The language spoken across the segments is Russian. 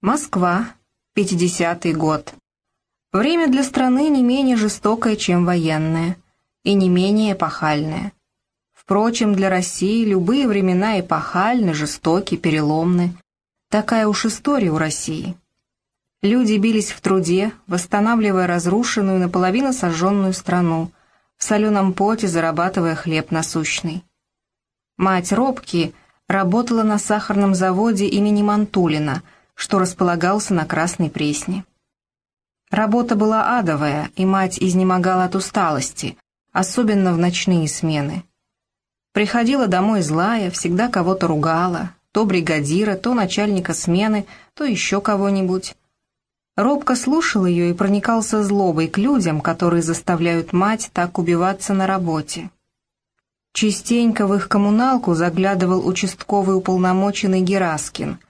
Москва, 50-й год. Время для страны не менее жестокое, чем военное, и не менее эпохальное. Впрочем, для России любые времена эпохальны, жестоки, переломны. Такая уж история у России. Люди бились в труде, восстанавливая разрушенную, наполовину сожженную страну, в соленом поте зарабатывая хлеб насущный. Мать Робки работала на сахарном заводе имени Мантулина – что располагался на Красной Пресне. Работа была адовая, и мать изнемогала от усталости, особенно в ночные смены. Приходила домой злая, всегда кого-то ругала, то бригадира, то начальника смены, то еще кого-нибудь. Робко слушал ее и проникался злобой к людям, которые заставляют мать так убиваться на работе. Частенько в их коммуналку заглядывал участковый уполномоченный Гераскин –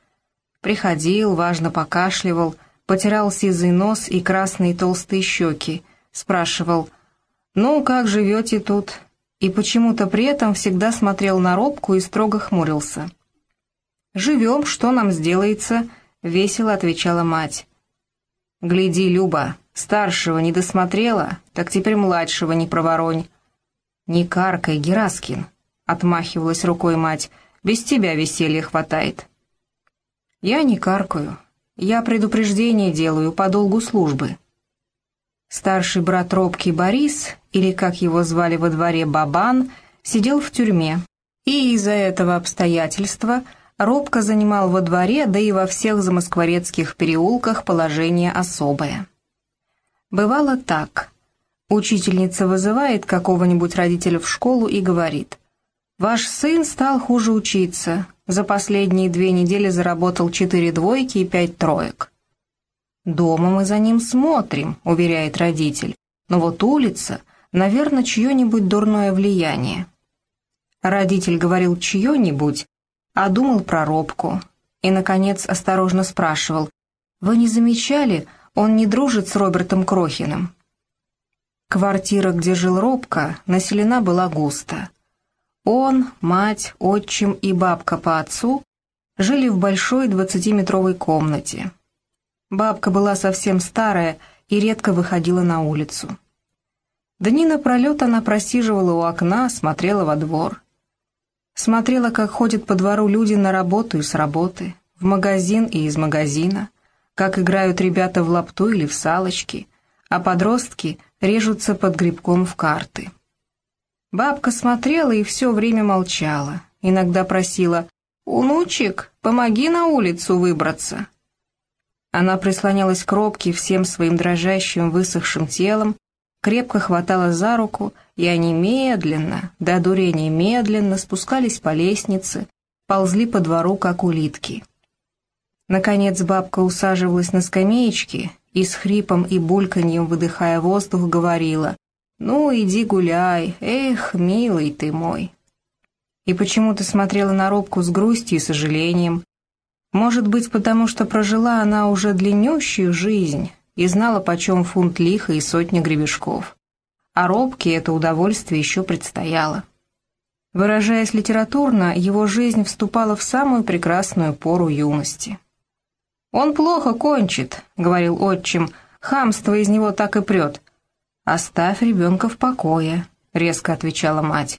Приходил, важно покашливал, потирал сизый нос и красные толстые щеки, спрашивал «Ну, как живете тут?» и почему-то при этом всегда смотрел на робку и строго хмурился. «Живем, что нам сделается?» — весело отвечала мать. «Гляди, Люба, старшего не досмотрела, так теперь младшего не проворонь». «Не каркай, Гераскин», — отмахивалась рукой мать, — «без тебя веселья хватает». «Я не каркаю. Я предупреждение делаю по долгу службы». Старший брат Робки Борис, или как его звали во дворе Бабан, сидел в тюрьме, и из-за этого обстоятельства Робко занимал во дворе, да и во всех замоскворецких переулках положение особое. Бывало так. Учительница вызывает какого-нибудь родителя в школу и говорит, «Ваш сын стал хуже учиться, за последние две недели заработал четыре двойки и пять троек. «Дома мы за ним смотрим», — уверяет родитель. «Но вот улица, наверное, чье-нибудь дурное влияние». Родитель говорил «чье-нибудь», а думал про робку. И, наконец, осторожно спрашивал. «Вы не замечали, он не дружит с Робертом Крохиным?» Квартира, где жил Робка, населена была густо. Он, мать, отчим и бабка по отцу жили в большой двадцатиметровой комнате. Бабка была совсем старая и редко выходила на улицу. Дни напролет она просиживала у окна, смотрела во двор. Смотрела, как ходят по двору люди на работу и с работы, в магазин и из магазина, как играют ребята в лапту или в салочки, а подростки режутся под грибком в карты. Бабка смотрела и все время молчала. Иногда просила «Унучик, помоги на улицу выбраться». Она прислонялась к робке всем своим дрожащим высохшим телом, крепко хватала за руку, и они медленно, до дурения медленно спускались по лестнице, ползли по двору, как улитки. Наконец бабка усаживалась на скамеечке и с хрипом и бульканьем, выдыхая воздух, говорила «Ну, иди гуляй, эх, милый ты мой». И почему ты смотрела на робку с грустью и сожалением? Может быть, потому что прожила она уже длиннющую жизнь и знала, почем фунт лиха и сотня гребешков. А робке это удовольствие еще предстояло. Выражаясь литературно, его жизнь вступала в самую прекрасную пору юности. «Он плохо кончит», — говорил отчим, — «хамство из него так и прет. «Оставь ребенка в покое», — резко отвечала мать.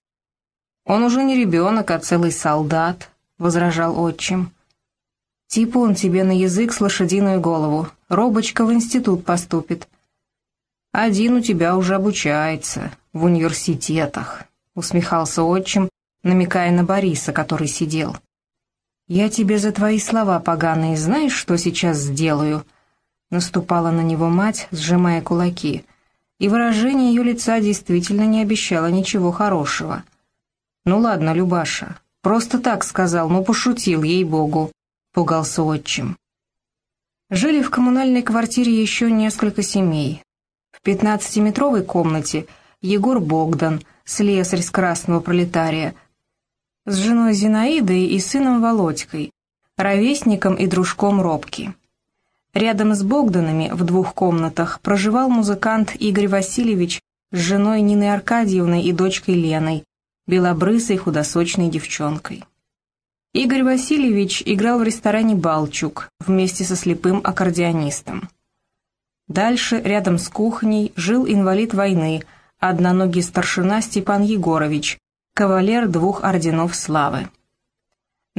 «Он уже не ребенок, а целый солдат», — возражал отчим. «Типун тебе на язык с лошадиную голову. Робочка в институт поступит». «Один у тебя уже обучается, в университетах», — усмехался отчим, намекая на Бориса, который сидел. «Я тебе за твои слова поганые знаешь, что сейчас сделаю?» Наступала на него мать, сжимая кулаки — и выражение ее лица действительно не обещало ничего хорошего. «Ну ладно, Любаша, просто так сказал, ну пошутил, ей-богу», — пугался отчим. Жили в коммунальной квартире еще несколько семей. В пятнадцатиметровой комнате Егор Богдан, слесарь с красного пролетария, с женой Зинаидой и сыном Володькой, ровесником и дружком Робки. Рядом с Богданами в двух комнатах проживал музыкант Игорь Васильевич с женой Ниной Аркадьевной и дочкой Леной, белобрысой худосочной девчонкой. Игорь Васильевич играл в ресторане «Балчук» вместе со слепым аккордеонистом. Дальше, рядом с кухней, жил инвалид войны, одноногий старшина Степан Егорович, кавалер двух орденов славы.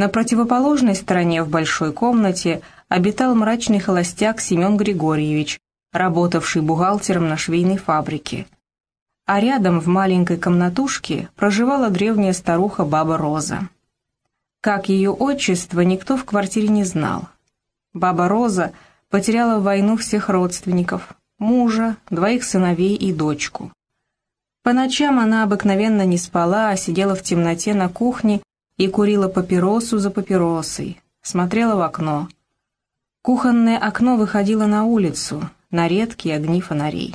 На противоположной стороне в большой комнате обитал мрачный холостяк Семен Григорьевич, работавший бухгалтером на швейной фабрике. А рядом в маленькой комнатушке проживала древняя старуха Баба Роза. Как ее отчество, никто в квартире не знал. Баба Роза потеряла в войну всех родственников, мужа, двоих сыновей и дочку. По ночам она обыкновенно не спала, а сидела в темноте на кухне и курила папиросу за папиросой, смотрела в окно. Кухонное окно выходило на улицу, на редкие огни фонарей.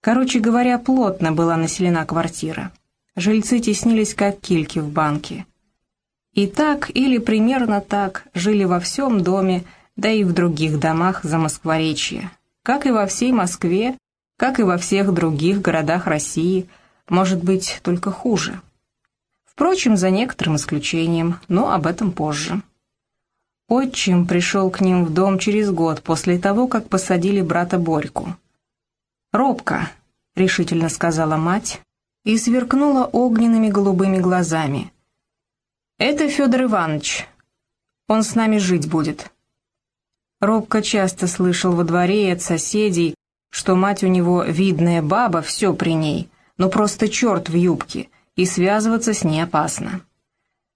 Короче говоря, плотно была населена квартира. Жильцы теснились, как кильки в банке. И так, или примерно так, жили во всем доме, да и в других домах за Москворечье, как и во всей Москве, как и во всех других городах России, может быть, только хуже. Впрочем, за некоторым исключением, но об этом позже. Отчим пришел к ним в дом через год после того, как посадили брата Борьку. «Робко», — решительно сказала мать, и сверкнула огненными голубыми глазами. «Это Федор Иванович. Он с нами жить будет». Робко часто слышал во дворе и от соседей, что мать у него видная баба, все при ней, но просто черт в юбке, и связываться с ней опасно.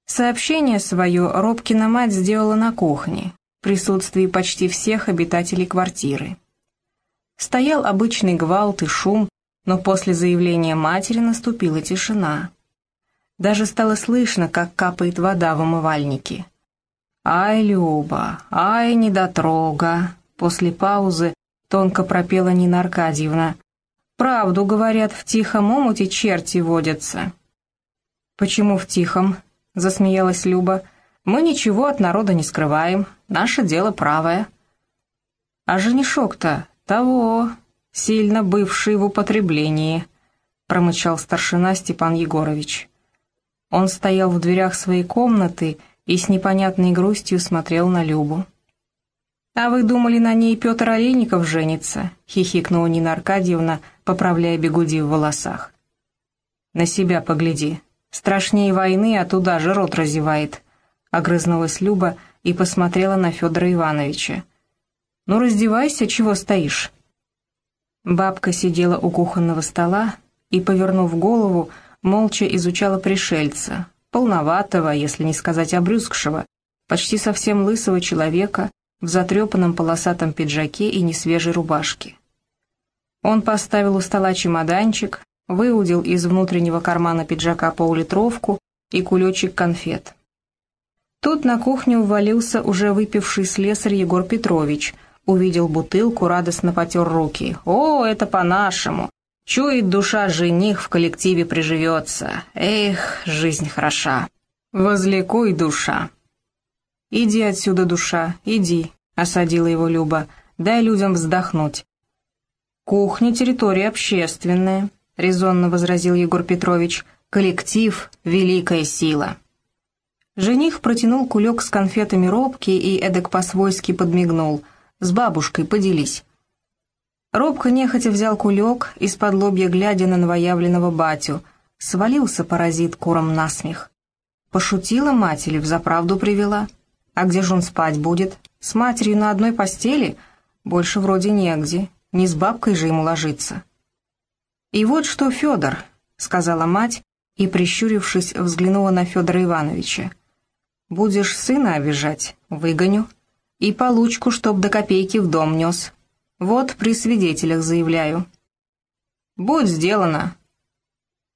Сообщение свое Робкина мать сделала на кухне, в присутствии почти всех обитателей квартиры. Стоял обычный гвалт и шум, но после заявления матери наступила тишина. Даже стало слышно, как капает вода в умывальнике. «Ай, Люба, ай, недотрога!» После паузы тонко пропела Нина Аркадьевна. «Правду, говорят, в тихом омуте черти водятся». «Почему в тихом?» — засмеялась Люба. «Мы ничего от народа не скрываем, наше дело правое». «А женишок-то того, сильно бывший в употреблении», — промычал старшина Степан Егорович. Он стоял в дверях своей комнаты и с непонятной грустью смотрел на Любу. «А вы думали, на ней Петр Олейников женится?» — хихикнула Нина Аркадьевна, поправляя бегуди в волосах. «На себя погляди. Страшнее войны, а туда же рот разевает», — огрызнулась Люба и посмотрела на Федора Ивановича. «Ну, раздевайся, чего стоишь?» Бабка сидела у кухонного стола и, повернув голову, молча изучала пришельца, полноватого, если не сказать обрюзгшего, почти совсем лысого человека в затрепанном полосатом пиджаке и несвежей рубашке. Он поставил у стола чемоданчик, выудил из внутреннего кармана пиджака поллитровку и кулечек конфет. Тут на кухню ввалился уже выпивший слесарь Егор Петрович, увидел бутылку, радостно потер руки. «О, это по-нашему! Чует душа жених в коллективе приживется. Эх, жизнь хороша. Возликуй, душа. Иди отсюда, душа, иди, осадила его Люба. Дай людям вздохнуть. Кухня — территория общественная, резонно возразил Егор Петрович. Коллектив — великая сила. Жених протянул кулек с конфетами робки и эдак по-свойски подмигнул. «С бабушкой поделись». Робко нехотя взял кулек, из-под лобья глядя на новоявленного батю. Свалился паразит куром насмех. Пошутила мать или взаправду привела? А где же он спать будет? С матерью на одной постели? Больше вроде негде. Не с бабкой же ему ложиться. «И вот что, Федор», — сказала мать, и, прищурившись, взглянула на Федора Ивановича. «Будешь сына обижать, выгоню. И получку, чтоб до копейки в дом нес, вот при свидетелях заявляю. Будь сделано.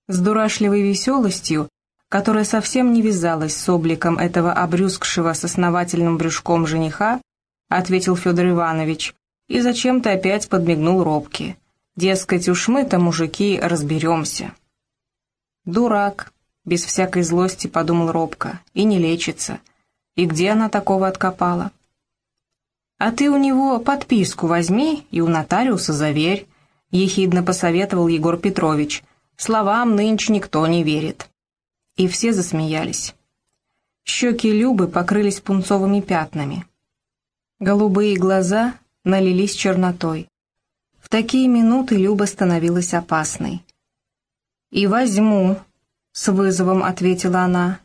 С дурашливой веселостью, которая совсем не вязалась с обликом этого обрюзгшего с основательным брюшком жениха, ответил Федор Иванович, и зачем-то опять подмигнул робки. Дескать, уж мы-то, мужики, разберемся. Дурак, без всякой злости подумал робко, и не лечится. И где она такого откопала? «А ты у него подписку возьми и у нотариуса заверь», — ехидно посоветовал Егор Петрович. «Словам нынче никто не верит». И все засмеялись. Щеки Любы покрылись пунцовыми пятнами. Голубые глаза налились чернотой. Такие минуты Люба становилась опасной. «И возьму», — с вызовом ответила она.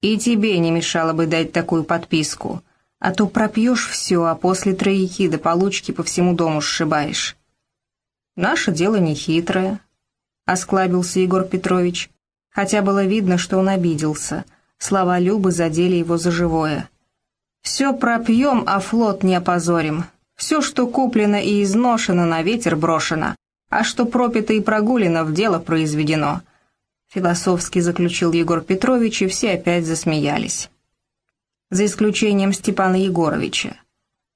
«И тебе не мешало бы дать такую подписку, а то пропьешь все, а после трояки до получки по всему дому сшибаешь». «Наше дело нехитрое», — осклабился Егор Петрович, хотя было видно, что он обиделся. Слова Любы задели его за живое. Все пропьем, а флот не опозорим. Все, что куплено и изношено, на ветер брошено, а что пропито и прогулено, в дело произведено. Философски заключил Егор Петрович, и все опять засмеялись. За исключением Степана Егоровича.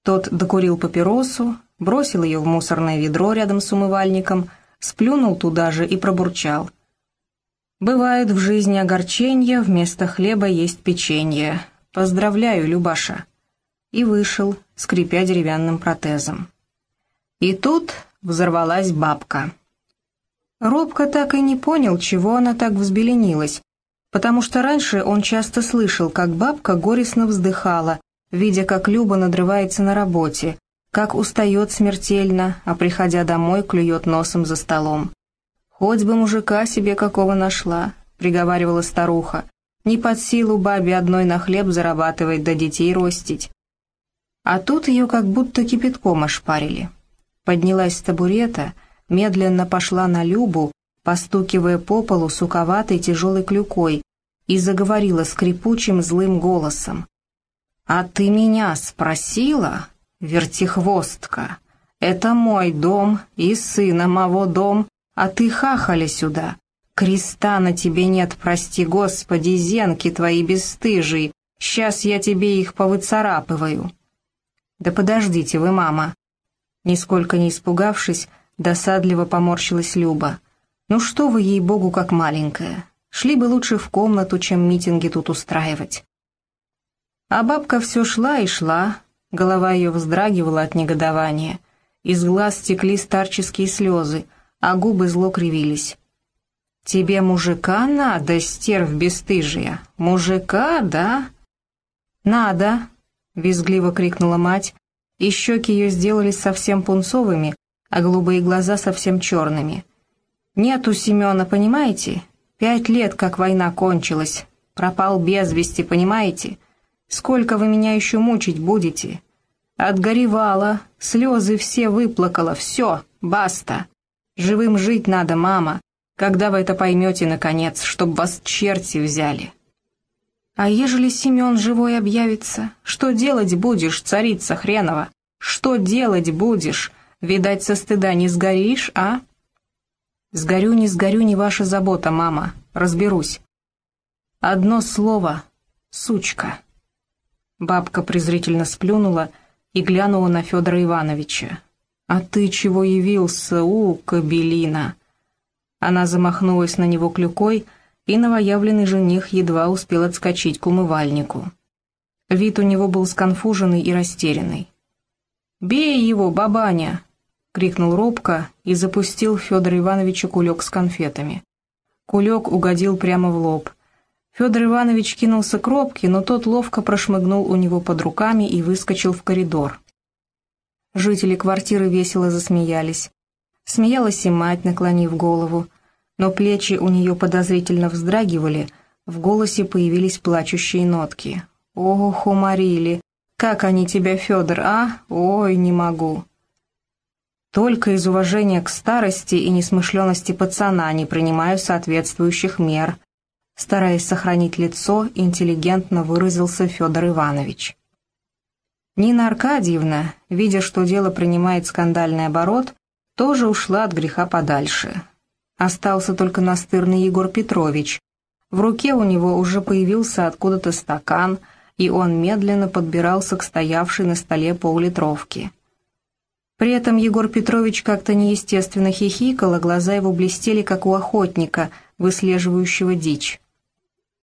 Тот докурил папиросу, бросил ее в мусорное ведро рядом с умывальником, сплюнул туда же и пробурчал. «Бывают в жизни огорчения, вместо хлеба есть печенье. «Поздравляю, Любаша!» И вышел, скрипя деревянным протезом. И тут взорвалась бабка. Робко так и не понял, чего она так взбеленилась, потому что раньше он часто слышал, как бабка горестно вздыхала, видя, как Люба надрывается на работе, как устает смертельно, а приходя домой клюет носом за столом. «Хоть бы мужика себе какого нашла», — приговаривала старуха, не под силу бабе одной на хлеб зарабатывать да детей ростить. А тут ее как будто кипятком ошпарили. Поднялась с табурета, медленно пошла на Любу, постукивая по полу суковатой тяжелой клюкой, и заговорила скрипучим злым голосом. «А ты меня спросила, вертихвостка? Это мой дом и сына моего дом, а ты хахали сюда. Креста на тебе нет, прости господи, зенки твои бесстыжие. Сейчас я тебе их повыцарапываю. Да подождите вы, мама. Нисколько не испугавшись, досадливо поморщилась Люба. Ну что вы, ей-богу, как маленькая. Шли бы лучше в комнату, чем митинги тут устраивать. А бабка все шла и шла, голова ее вздрагивала от негодования. Из глаз текли старческие слезы, а губы зло кривились. «Тебе мужика надо, стерв бесстыжия? Мужика, да?» «Надо!» — визгливо крикнула мать, и щеки ее сделались совсем пунцовыми, а голубые глаза совсем черными. «Нет у Семена, понимаете? Пять лет, как война кончилась. Пропал без вести, понимаете? Сколько вы меня еще мучить будете?» Отгоревала, слезы все выплакала, все, баста. Живым жить надо, мама. Когда вы это поймете, наконец, чтоб вас черти взяли? А ежели Семен живой объявится, что делать будешь, царица хренова? Что делать будешь? Видать, со стыда не сгоришь, а? Сгорю, не сгорю, не ваша забота, мама. Разберусь. Одно слово — сучка. Бабка презрительно сплюнула и глянула на Федора Ивановича. «А ты чего явился, у, кабелина?» Она замахнулась на него клюкой, и новоявленный жених едва успел отскочить к умывальнику. Вид у него был сконфуженный и растерянный. «Бей его, бабаня!» — крикнул робко и запустил Федор Ивановича кулек с конфетами. Кулек угодил прямо в лоб. Федор Иванович кинулся к робке, но тот ловко прошмыгнул у него под руками и выскочил в коридор. Жители квартиры весело засмеялись. Смеялась и мать, наклонив голову, но плечи у нее подозрительно вздрагивали, в голосе появились плачущие нотки. «Ох, уморили! Как они тебя, Федор, а? Ой, не могу!» Только из уважения к старости и несмышленности пацана не принимаю соответствующих мер. Стараясь сохранить лицо, интеллигентно выразился Федор Иванович. Нина Аркадьевна, видя, что дело принимает скандальный оборот, тоже ушла от греха подальше. Остался только настырный Егор Петрович. В руке у него уже появился откуда-то стакан, и он медленно подбирался к стоявшей на столе поллитровке. При этом Егор Петрович как-то неестественно хихикал, а глаза его блестели, как у охотника, выслеживающего дичь.